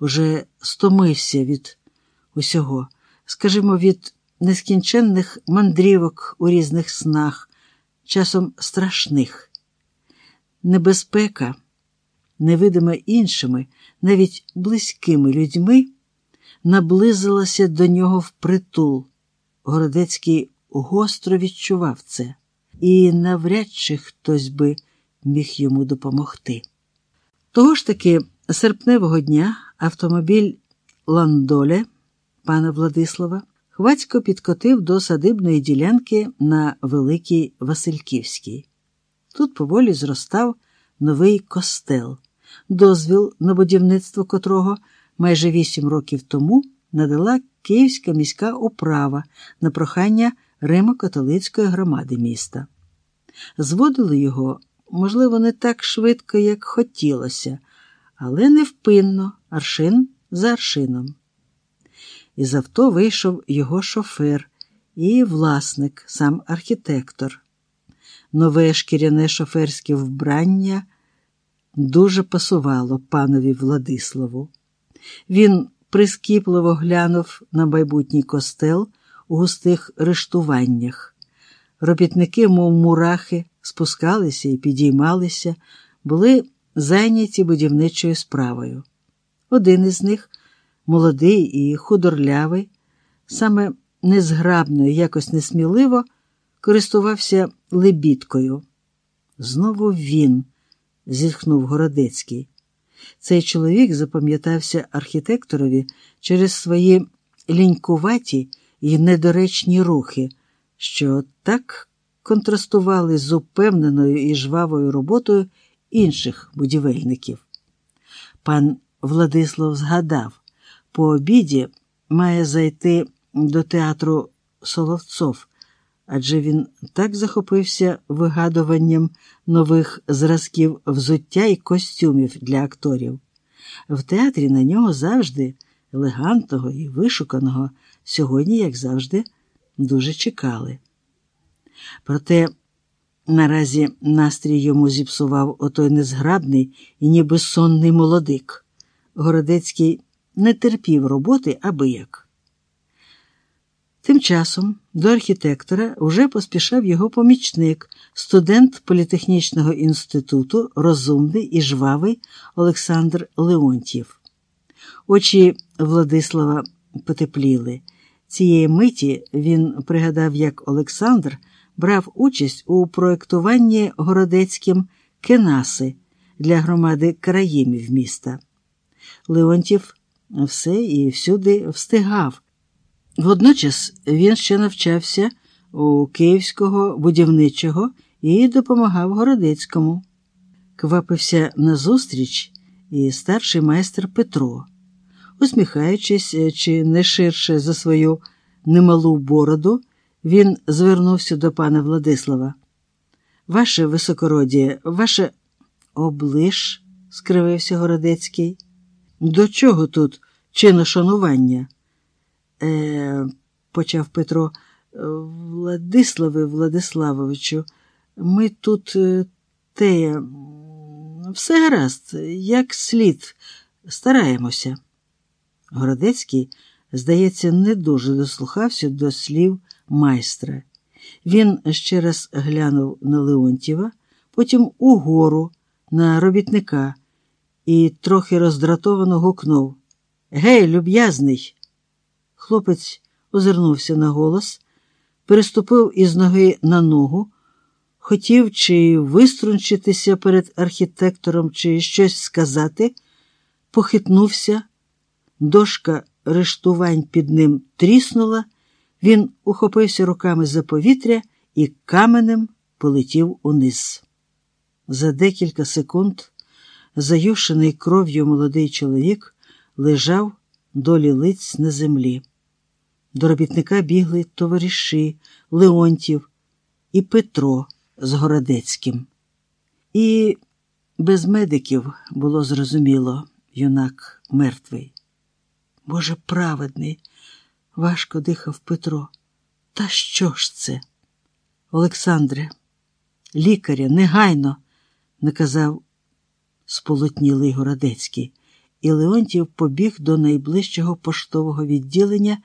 уже стомився від усього, скажімо, від нескінченних мандрівок у різних снах, часом страшних. Небезпека, невидима іншими, навіть близькими людьми, наблизилася до нього впритул. Городецький гостро відчував це, і навряд чи хтось би міг йому допомогти. Того ж таки серпневого дня автомобіль Ландоле пана Владислава хвацько підкотив до садибної ділянки на Великій Васильківській. Тут поволі зростав новий костел, дозвіл на будівництво котрого майже вісім років тому надала Київська міська управа на прохання Римо-католицької громади міста. Зводили його, можливо, не так швидко, як хотілося, але невпинно, аршин за аршином. Із авто вийшов його шофер і власник, сам архітектор. Нове шкіряне шоферське вбрання дуже пасувало панові Владиславу. Він прискіпливо глянув на майбутній костел у густих рештуваннях. Робітники, мов мурахи, спускалися і підіймалися, були зайняті будівничою справою. Один із них, молодий і худорлявий, саме незграбно і якось несміливо, користувався лебідкою. Знову він, зітхнув Городецький. Цей чоловік запам'ятався архітекторові через свої лінькуваті і недоречні рухи, що так контрастували з упевненою і жвавою роботою інших будівельників. Пан Владислав згадав, по обіді має зайти до театру Соловцов, адже він так захопився вигадуванням нових зразків взуття і костюмів для акторів. В театрі на нього завжди елегантного і вишуканого, сьогодні, як завжди, дуже чекали. Проте наразі настрій йому зіпсував отой незграбний і ніби сонний молодик. Городецький не терпів роботи аби як. Тим часом до архітектора вже поспішав його помічник, студент політехнічного інституту, розумний і жвавий Олександр Леонтьєв. Очі Владислава потепліли. Цієї миті він пригадав, як Олександр брав участь у проєктуванні городецьким кенаси для громади країмів міста. Леонтів все і всюди встигав. Водночас він ще навчався у Київського будівничого і допомагав Городецькому. Квапився назустріч і старший майстер Петро, усміхаючись чи не ширше за свою немалу бороду, він звернувся до пана Владислава. Ваше високородіє, ваше облиш, скривився Городецький. До чого тут чиношанування? Е, почав Петро. Владиславе Владиславовичу, ми тут е, те, все гаразд, як слід, стараємося. Городецький, здається, не дуже дослухався до слів майстра. Він ще раз глянув на Леонтьєва, потім угору на робітника і трохи роздратовано гукнув Гей, люб'язний! Хлопець озирнувся на голос, переступив із ноги на ногу, хотів чи виструнчитися перед архітектором, чи щось сказати, похитнувся, дошка рештувань під ним тріснула, він ухопився руками за повітря і каменем полетів униз. За декілька секунд заюшений кров'ю молодий чоловік лежав долі лиць на землі. До робітника бігли товариші Леонтів і Петро з Городецьким. І без медиків було зрозуміло, юнак мертвий. Боже праведний, важко дихав Петро. Та що ж це? Олександре, лікаря, негайно, наказав сполотнілий Городецький, і Леонтів побіг до найближчого поштового відділення.